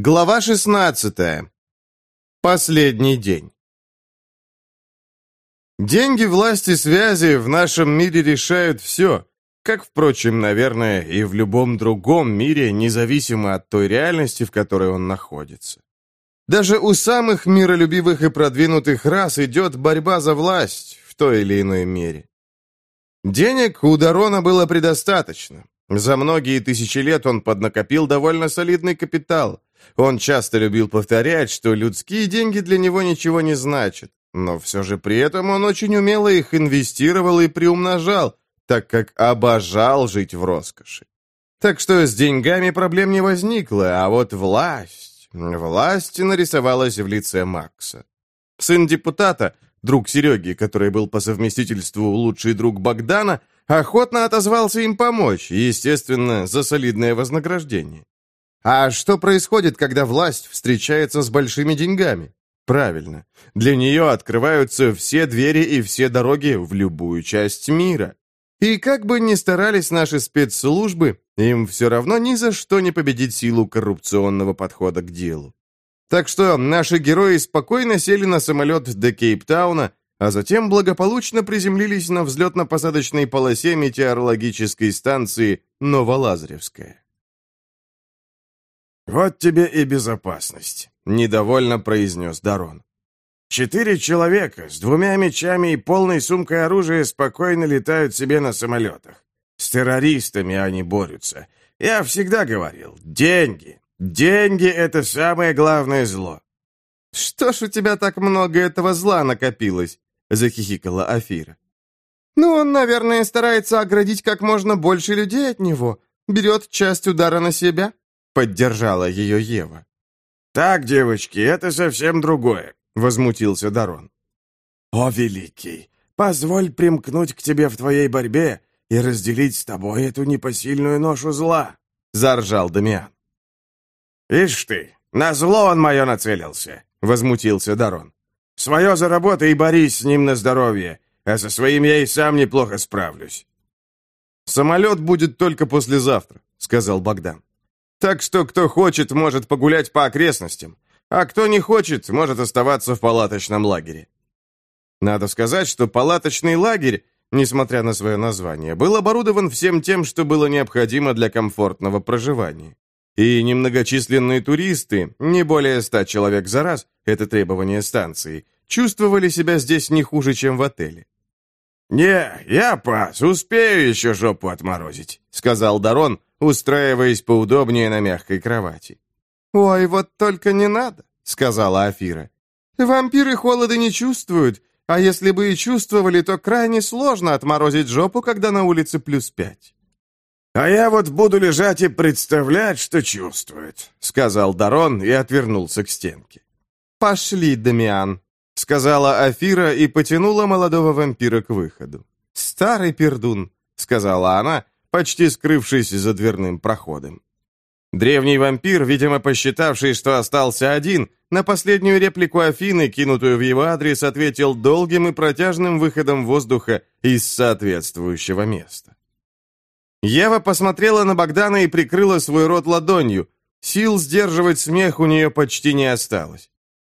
Глава 16. Последний день. Деньги, власти, связи в нашем мире решают все, как, впрочем, наверное, и в любом другом мире, независимо от той реальности, в которой он находится. Даже у самых миролюбивых и продвинутых рас идет борьба за власть в той или иной мере. Денег у Дарона было предостаточно. За многие тысячи лет он поднакопил довольно солидный капитал – он часто любил повторять, что людские деньги для него ничего не значат, но все же при этом он очень умело их инвестировал и приумножал, так как обожал жить в роскоши. Так что с деньгами проблем не возникло, а вот власть... Власть нарисовалась в лице Макса. Сын депутата, друг Сереги, который был по совместительству лучший друг Богдана, охотно отозвался им помочь, естественно, за солидное вознаграждение. А что происходит, когда власть встречается с большими деньгами? Правильно. Для нее открываются все двери и все дороги в любую часть мира. И как бы ни старались наши спецслужбы, им все равно ни за что не победить силу коррупционного подхода к делу. Так что наши герои спокойно сели на самолет до Кейптауна, а затем благополучно приземлились на взлетно-посадочной полосе метеорологической станции Новолазаревская. «Вот тебе и безопасность», — недовольно произнес Дарон. «Четыре человека с двумя мечами и полной сумкой оружия спокойно летают себе на самолетах. С террористами они борются. Я всегда говорил, деньги. Деньги — это самое главное зло». «Что ж у тебя так много этого зла накопилось?» — захихикала Афира. «Ну, он, наверное, старается оградить как можно больше людей от него. Берет часть удара на себя. Поддержала ее Ева. «Так, девочки, это совсем другое», — возмутился Дарон. «О, Великий, позволь примкнуть к тебе в твоей борьбе и разделить с тобой эту непосильную ношу зла», — заржал Дамиан. «Ишь ты, на зло он мое нацелился», — возмутился Дарон. «Свое заработай и борись с ним на здоровье, а со своим я и сам неплохо справлюсь». «Самолет будет только послезавтра», — сказал Богдан. Так что кто хочет, может погулять по окрестностям, а кто не хочет, может оставаться в палаточном лагере. Надо сказать, что палаточный лагерь, несмотря на свое название, был оборудован всем тем, что было необходимо для комфортного проживания. И немногочисленные туристы, не более ста человек за раз, это требование станции, чувствовали себя здесь не хуже, чем в отеле. «Не, я пас, успею еще жопу отморозить», — сказал Дарон, устраиваясь поудобнее на мягкой кровати. «Ой, вот только не надо», — сказала Афира. «Вампиры холода не чувствуют, а если бы и чувствовали, то крайне сложно отморозить жопу, когда на улице плюс пять». «А я вот буду лежать и представлять, что чувствует», — сказал Дарон и отвернулся к стенке. «Пошли, Дамиан», — сказала Афира и потянула молодого вампира к выходу. «Старый пердун», — сказала она, почти скрывшись за дверным проходом. Древний вампир, видимо, посчитавший, что остался один, на последнюю реплику Афины, кинутую в его адрес, ответил долгим и протяжным выходом воздуха из соответствующего места. Ева посмотрела на Богдана и прикрыла свой рот ладонью. Сил сдерживать смех у нее почти не осталось.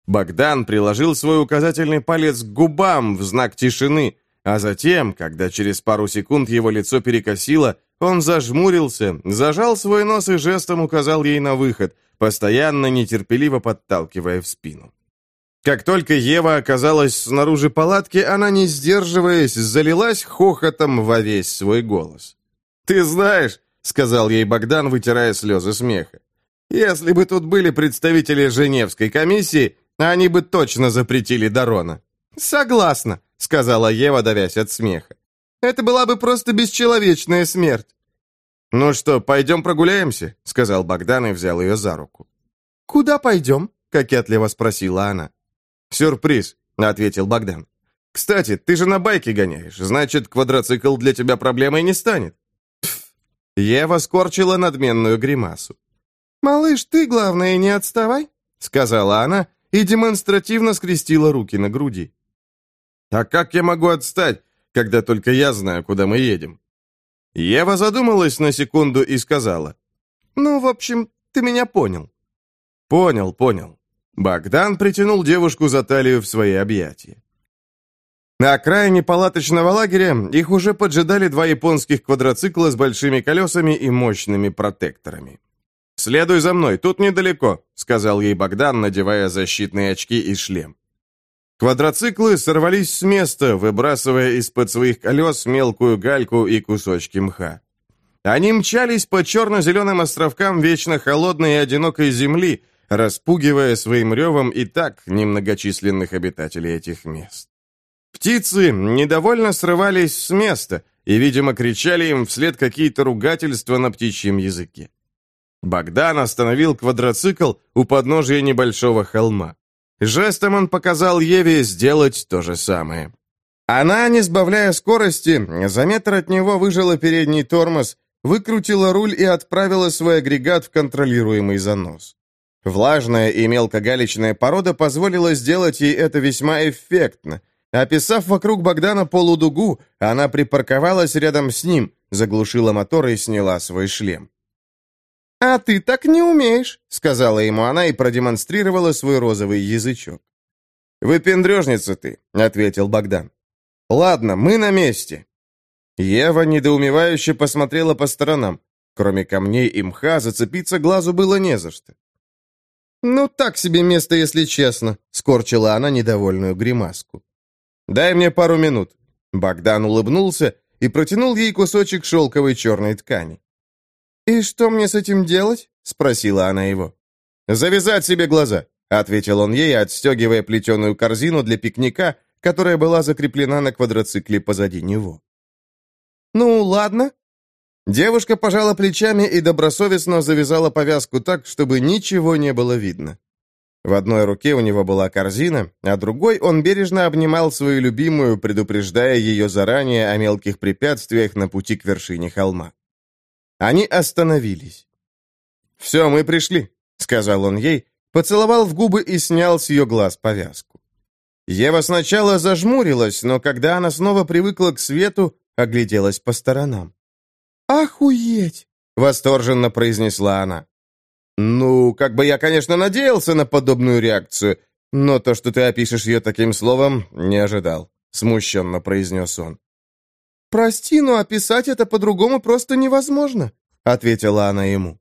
Богдан приложил свой указательный палец к губам в знак тишины, а затем, когда через пару секунд его лицо перекосило, он зажмурился, зажал свой нос и жестом указал ей на выход, постоянно нетерпеливо подталкивая в спину. Как только Ева оказалась снаружи палатки, она, не сдерживаясь, залилась хохотом во весь свой голос. «Ты знаешь», — сказал ей Богдан, вытирая слезы смеха, «если бы тут были представители Женевской комиссии, они бы точно запретили Дарона». «Согласна», — сказала Ева, давясь от смеха. «Это была бы просто бесчеловечная смерть». «Ну что, пойдем прогуляемся?» — сказал Богдан и взял ее за руку. «Куда пойдем?» — кокетливо спросила она. «Сюрприз», — ответил Богдан. «Кстати, ты же на байке гоняешь, значит, квадроцикл для тебя проблемой не станет». Пф. Ева скорчила надменную гримасу. «Малыш, ты, главное, не отставай», — сказала она и демонстративно скрестила руки на груди. А как я могу отстать, когда только я знаю, куда мы едем?» Ева задумалась на секунду и сказала. «Ну, в общем, ты меня понял». «Понял, понял». Богдан притянул девушку за талию в свои объятия. На окраине палаточного лагеря их уже поджидали два японских квадроцикла с большими колесами и мощными протекторами. «Следуй за мной, тут недалеко», — сказал ей Богдан, надевая защитные очки и шлем. Квадроциклы сорвались с места, выбрасывая из-под своих колес мелкую гальку и кусочки мха. Они мчались по черно-зеленым островкам вечно холодной и одинокой земли, распугивая своим ревом и так немногочисленных обитателей этих мест. Птицы недовольно срывались с места и, видимо, кричали им вслед какие-то ругательства на птичьем языке. Богдан остановил квадроцикл у подножия небольшого холма. Жестом он показал Еве сделать то же самое. Она, не сбавляя скорости, за метр от него выжила передний тормоз, выкрутила руль и отправила свой агрегат в контролируемый занос. Влажная и мелкогалечная порода позволила сделать ей это весьма эффектно. Описав вокруг Богдана полудугу, она припарковалась рядом с ним, заглушила мотор и сняла свой шлем. «А ты так не умеешь», — сказала ему она и продемонстрировала свой розовый язычок. «Выпендрежница ты», — ответил Богдан. «Ладно, мы на месте». Ева недоумевающе посмотрела по сторонам. Кроме камней и мха, зацепиться глазу было не за что. «Ну, так себе место, если честно», — скорчила она недовольную гримаску. «Дай мне пару минут». Богдан улыбнулся и протянул ей кусочек шелковой черной ткани. «И что мне с этим делать?» — спросила она его. «Завязать себе глаза», — ответил он ей, отстегивая плетеную корзину для пикника, которая была закреплена на квадроцикле позади него. «Ну, ладно». Девушка пожала плечами и добросовестно завязала повязку так, чтобы ничего не было видно. В одной руке у него была корзина, а другой он бережно обнимал свою любимую, предупреждая ее заранее о мелких препятствиях на пути к вершине холма. Они остановились. «Все, мы пришли», — сказал он ей, поцеловал в губы и снял с ее глаз повязку. Ева сначала зажмурилась, но когда она снова привыкла к свету, огляделась по сторонам. «Охуеть!» — восторженно произнесла она. «Ну, как бы я, конечно, надеялся на подобную реакцию, но то, что ты опишешь ее таким словом, не ожидал», — смущенно произнес он. «Прости, но описать это по-другому просто невозможно», — ответила она ему.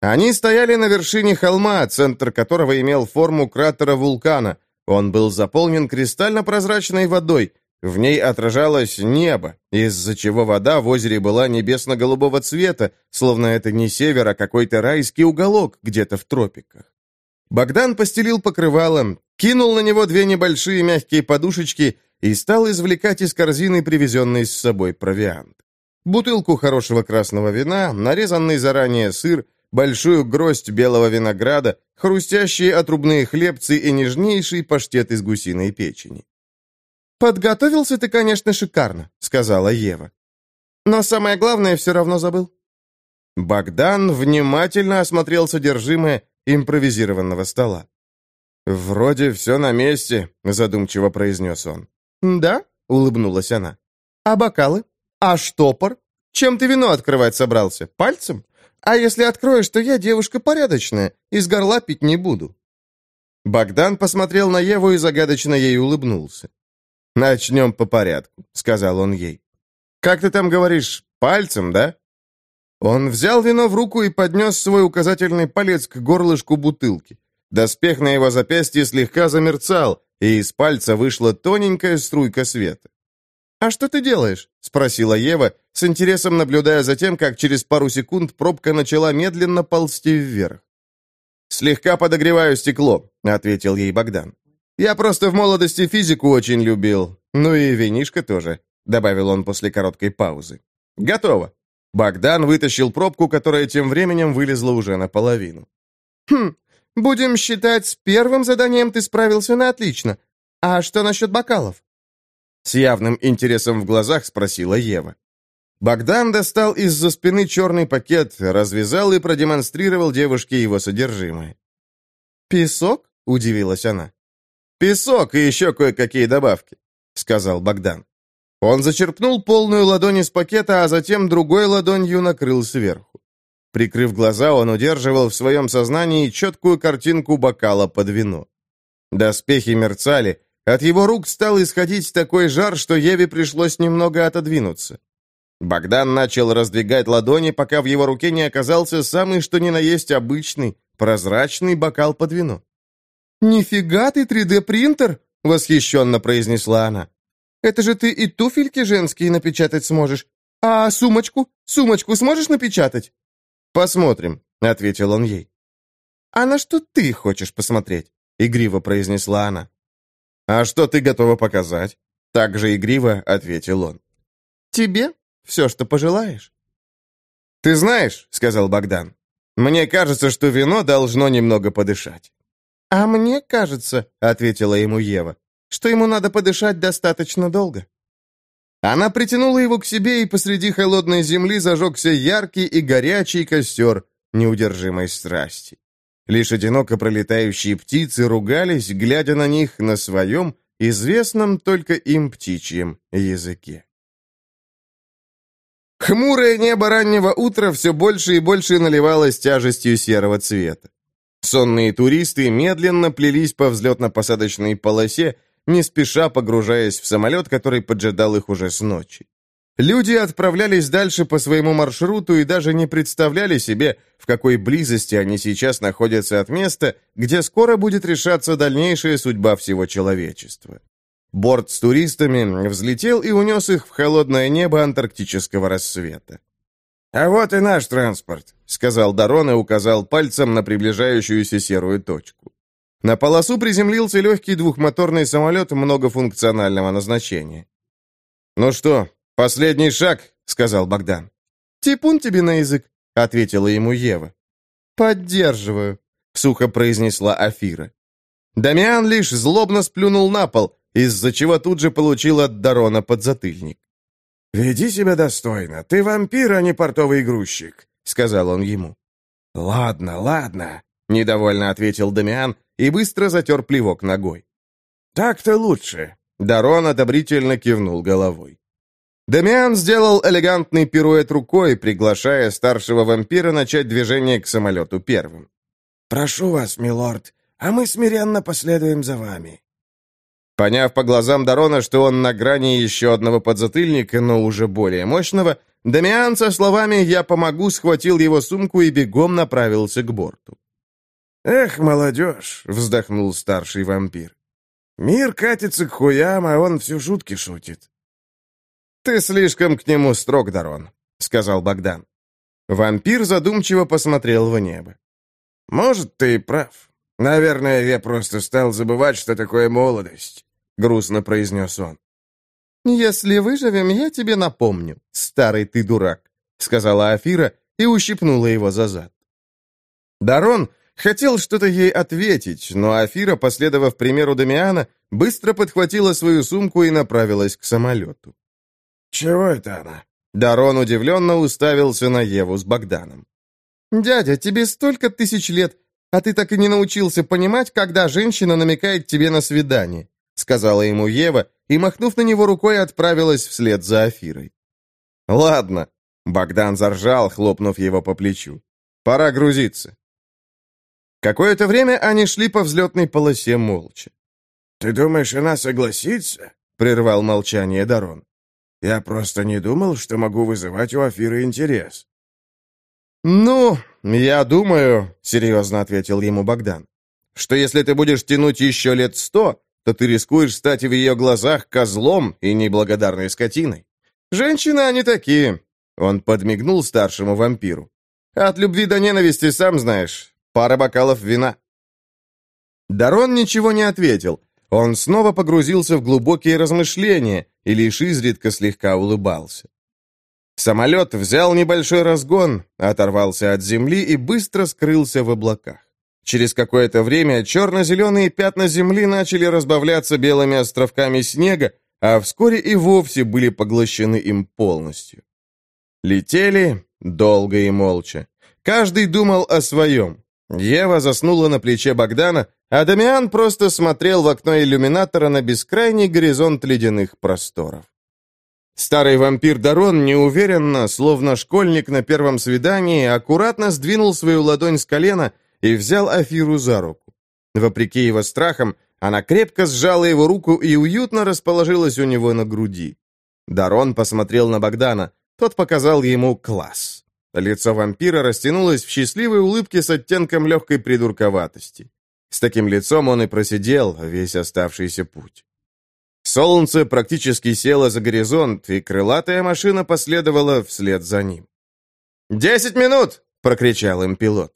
Они стояли на вершине холма, центр которого имел форму кратера вулкана. Он был заполнен кристально-прозрачной водой. В ней отражалось небо, из-за чего вода в озере была небесно-голубого цвета, словно это не север, а какой-то райский уголок где-то в тропиках. Богдан постелил покрывалом, кинул на него две небольшие мягкие подушечки и стал извлекать из корзины привезенный с собой провиант. Бутылку хорошего красного вина, нарезанный заранее сыр, большую гроздь белого винограда, хрустящие отрубные хлебцы и нежнейший паштет из гусиной печени. «Подготовился ты, конечно, шикарно», — сказала Ева. «Но самое главное все равно забыл». Богдан внимательно осмотрел содержимое импровизированного стола. «Вроде все на месте», — задумчиво произнес он. «Да?» — улыбнулась она. «А бокалы? А штопор? Чем ты вино открывать собрался? Пальцем? А если откроешь, то я девушка порядочная, из горла пить не буду». Богдан посмотрел на Еву и загадочно ей улыбнулся. «Начнем по порядку», — сказал он ей. «Как ты там говоришь, пальцем, да?» Он взял вино в руку и поднес свой указательный палец к горлышку бутылки. Доспех на его запястье слегка замерцал, и из пальца вышла тоненькая струйка света. «А что ты делаешь?» — спросила Ева, с интересом наблюдая за тем, как через пару секунд пробка начала медленно ползти вверх. «Слегка подогреваю стекло», — ответил ей Богдан. «Я просто в молодости физику очень любил. Ну и винишко тоже», — добавил он после короткой паузы. «Готово». Богдан вытащил пробку, которая тем временем вылезла уже наполовину. «Хм, Будем считать, с первым заданием ты справился на отлично. А что насчет бокалов?» С явным интересом в глазах спросила Ева. Богдан достал из-за спины черный пакет, развязал и продемонстрировал девушке его содержимое. «Песок?» — удивилась она. «Песок и еще кое-какие добавки», — сказал Богдан. Он зачерпнул полную ладонь из пакета, а затем другой ладонью накрыл сверху. Прикрыв глаза, он удерживал в своем сознании четкую картинку бокала под вино. Доспехи мерцали, от его рук стал исходить такой жар, что Еве пришлось немного отодвинуться. Богдан начал раздвигать ладони, пока в его руке не оказался самый что ни на есть обычный, прозрачный бокал под вино. «Нифига ты 3D-принтер!» — восхищенно произнесла она. «Это же ты и туфельки женские напечатать сможешь. А сумочку? Сумочку сможешь напечатать?» «Посмотрим», — ответил он ей. «А на что ты хочешь посмотреть?» — игриво произнесла она. «А что ты готова показать?» Так же игриво ответил он. «Тебе все, что пожелаешь». «Ты знаешь», — сказал Богдан, — «мне кажется, что вино должно немного подышать». «А мне кажется», — ответила ему Ева, — «что ему надо подышать достаточно долго». Она притянула его к себе, и посреди холодной земли зажегся яркий и горячий костер неудержимой страсти. Лишь одиноко пролетающие птицы ругались, глядя на них на своем, известном только им птичьем языке. Хмурое небо раннего утра все больше и больше наливалось тяжестью серого цвета. Сонные туристы медленно плелись по взлетно-посадочной полосе, не спеша погружаясь в самолет, который поджидал их уже с ночи. Люди отправлялись дальше по своему маршруту и даже не представляли себе, в какой близости они сейчас находятся от места, где скоро будет решаться дальнейшая судьба всего человечества. Борт с туристами взлетел и унес их в холодное небо антарктического рассвета. «А вот и наш транспорт», — сказал Дарон и указал пальцем на приближающуюся серую точку. На полосу приземлился легкий двухмоторный самолет многофункционального назначения. «Ну что, последний шаг», — сказал Богдан. «Типун тебе на язык», — ответила ему Ева. «Поддерживаю», — сухо произнесла Афира. Дамиан лишь злобно сплюнул на пол, из-за чего тут же получил от Дарона подзатыльник. «Веди себя достойно, ты вампир, а не портовый грузчик», — сказал он ему. «Ладно, ладно», — недовольно ответил Дамиан и быстро затер плевок ногой. «Так-то лучше», — Дарон одобрительно кивнул головой. Дамиан сделал элегантный пируэт рукой, приглашая старшего вампира начать движение к самолету первым. «Прошу вас, милорд, а мы смиренно последуем за вами». Поняв по глазам Дарона, что он на грани еще одного подзатыльника, но уже более мощного, Дамиан со словами «я помогу» схватил его сумку и бегом направился к борту. «Эх, молодежь!» — вздохнул старший вампир. «Мир катится к хуям, а он всю шутки шутит». «Ты слишком к нему строг, Дарон», — сказал Богдан. Вампир задумчиво посмотрел в небо. «Может, ты и прав. Наверное, я просто стал забывать, что такое молодость», — грустно произнес он. «Если выживем, я тебе напомню, старый ты дурак», — сказала Афира и ущипнула его за зад. Дарон хотел что-то ей ответить, но Афира, последовав примеру Дамиана, быстро подхватила свою сумку и направилась к самолету. «Чего это она?» Дарон удивленно уставился на Еву с Богданом. «Дядя, тебе столько тысяч лет, а ты так и не научился понимать, когда женщина намекает тебе на свидание», сказала ему Ева и, махнув на него рукой, отправилась вслед за Афирой. «Ладно», — Богдан заржал, хлопнув его по плечу. «Пора грузиться». Какое-то время они шли по взлетной полосе молча. «Ты думаешь, она согласится?» — прервал молчание Дарон. «Я просто не думал, что могу вызывать у Афиры интерес». «Ну, я думаю», — серьезно ответил ему Богдан, «что если ты будешь тянуть еще лет сто, то ты рискуешь стать в ее глазах козлом и неблагодарной скотиной. Женщины они такие». Он подмигнул старшему вампиру. «От любви до ненависти, сам знаешь, пара бокалов вина». Дарон ничего не ответил. Он снова погрузился в глубокие размышления и лишь изредка слегка улыбался. Самолет взял небольшой разгон, оторвался от земли и быстро скрылся в облаках. Через какое-то время черно-зеленые пятна земли начали разбавляться белыми островками снега, а вскоре и вовсе были поглощены им полностью. Летели долго и молча. Каждый думал о своем. Ева заснула на плече Богдана, а Дамиан просто смотрел в окно иллюминатора на бескрайний горизонт ледяных просторов. Старый вампир Дарон неуверенно, словно школьник на первом свидании, аккуратно сдвинул свою ладонь с колена и взял Афиру за руку. Вопреки его страхам, она крепко сжала его руку и уютно расположилась у него на груди. Дарон посмотрел на Богдана. Тот показал ему класс. Лицо вампира растянулось в счастливой улыбке с оттенком легкой придурковатости. С таким лицом он и просидел весь оставшийся путь. Солнце практически село за горизонт, и крылатая машина последовала вслед за ним. «Десять минут!» — прокричал им пилот.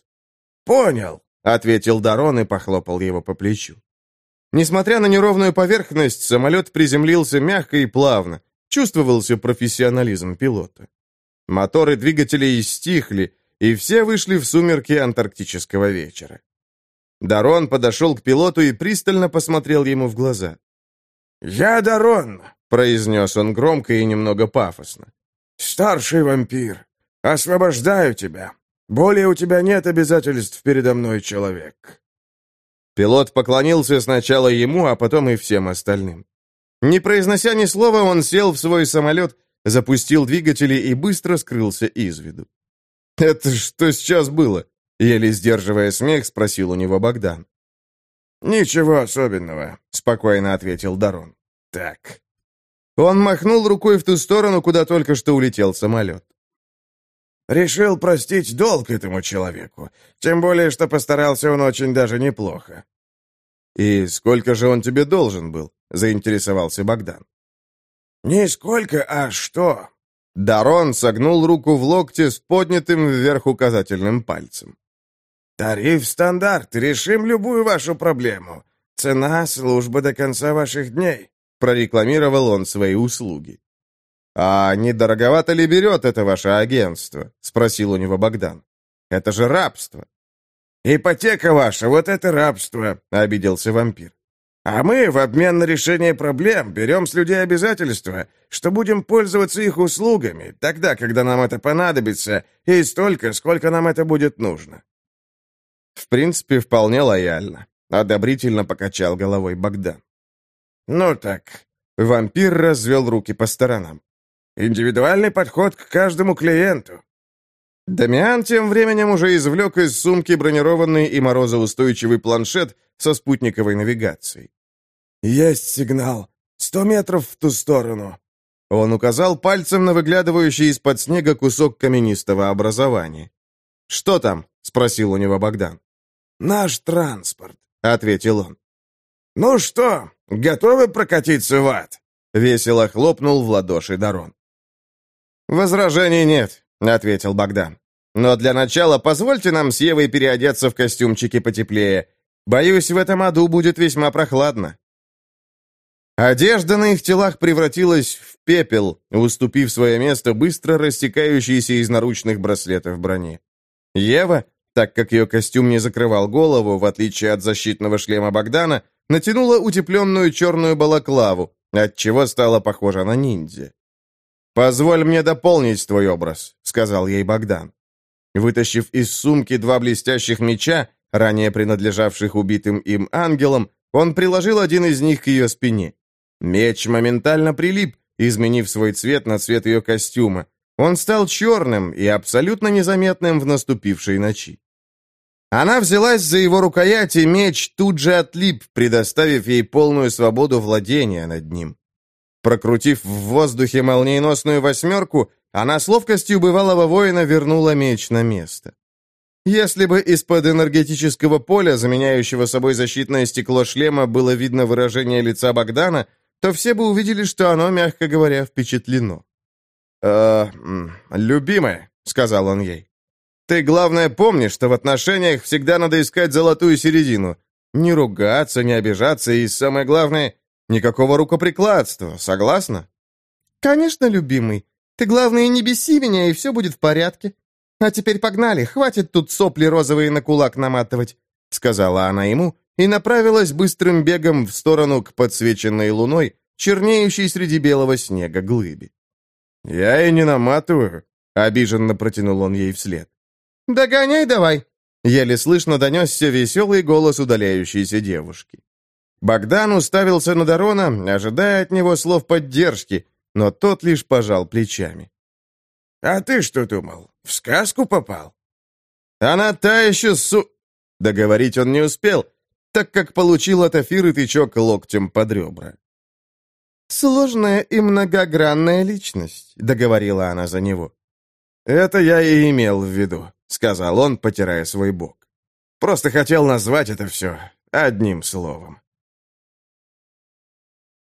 «Понял!» — ответил Дарон и похлопал его по плечу. Несмотря на неровную поверхность, самолет приземлился мягко и плавно. Чувствовался профессионализм пилота. Моторы двигателей стихли, и все вышли в сумерки антарктического вечера. Дарон подошел к пилоту и пристально посмотрел ему в глаза. «Я Дарон», — произнес он громко и немного пафосно. «Старший вампир, освобождаю тебя. Более у тебя нет обязательств передо мной, человек». Пилот поклонился сначала ему, а потом и всем остальным. Не произнося ни слова, он сел в свой самолет, запустил двигатели и быстро скрылся из виду. «Это что сейчас было?» Еле сдерживая смех, спросил у него Богдан. «Ничего особенного», — спокойно ответил Дарон. «Так». Он махнул рукой в ту сторону, куда только что улетел самолет. «Решил простить долг этому человеку, тем более, что постарался он очень даже неплохо». «И сколько же он тебе должен был?» — заинтересовался Богдан. «Не сколько, а что?» Дарон согнул руку в локте с поднятым вверх указательным пальцем. «Тариф стандарт. Решим любую вашу проблему. Цена службы до конца ваших дней», — прорекламировал он свои услуги. «А не дороговато ли берет это ваше агентство?» — спросил у него Богдан. «Это же рабство». «Ипотека ваша, вот это рабство», — обиделся вампир. «А мы в обмен на решение проблем берем с людей обязательства, что будем пользоваться их услугами, тогда, когда нам это понадобится, и столько, сколько нам это будет нужно. В принципе, вполне лояльно. Одобрительно покачал головой Богдан. «Ну так». Вампир развел руки по сторонам. «Индивидуальный подход к каждому клиенту». Дамиан тем временем уже извлек из сумки бронированный и морозоустойчивый планшет со спутниковой навигацией. «Есть сигнал. Сто метров в ту сторону». Он указал пальцем на выглядывающий из-под снега кусок каменистого образования. «Что там?» — спросил у него Богдан. «Наш транспорт», — ответил он. «Ну что, готовы прокатиться в ад?» — весело хлопнул в ладоши Дарон. «Возражений нет», — ответил Богдан. «Но для начала позвольте нам с Евой переодеться в костюмчики потеплее. Боюсь, в этом аду будет весьма прохладно». Одежда на их телах превратилась в пепел, уступив свое место быстро растекающейся из наручных браслетов броне. Ева, так как ее костюм не закрывал голову, в отличие от защитного шлема Богдана, натянула утепленную черную балаклаву, отчего стала похожа на ниндзя. «Позволь мне дополнить твой образ», — сказал ей Богдан. Вытащив из сумки два блестящих меча, ранее принадлежавших убитым им ангелам, он приложил один из них к ее спине. Меч моментально прилип, изменив свой цвет на цвет ее костюма. Он стал черным и абсолютно незаметным в наступившей ночи. Она взялась за его рукоять, и меч тут же отлип, предоставив ей полную свободу владения над ним. Прокрутив в воздухе молниеносную восьмерку, она с ловкостью бывалого воина вернула меч на место. Если бы из-под энергетического поля, заменяющего собой защитное стекло шлема, было видно выражение лица Богдана, то все бы увидели, что оно, мягко говоря, впечатлено. «Э, любимая», — сказал он ей, — «ты, главное, помни, что в отношениях всегда надо искать золотую середину. Не ругаться, не обижаться и, самое главное, никакого рукоприкладства. Согласна?» «Конечно, любимый. Ты, главное, не беси меня, и все будет в порядке. А теперь погнали, хватит тут сопли розовые на кулак наматывать», — сказала она ему и направилась быстрым бегом в сторону к подсвеченной луной, чернеющей среди белого снега глыбе. «Я и не наматываю», — обиженно протянул он ей вслед. «Догоняй давай!» Еле слышно донесся веселый голос удаляющейся девушки. Богдан уставился на Дарона, ожидая от него слов поддержки, но тот лишь пожал плечами. «А ты что думал, в сказку попал?» «Она та еще су...» Договорить он не успел, так как получил от Афиры тычок локтем под ребра. «Сложная и многогранная личность», — договорила она за него. «Это я и имел в виду», — сказал он, потирая свой бок. «Просто хотел назвать это все одним словом».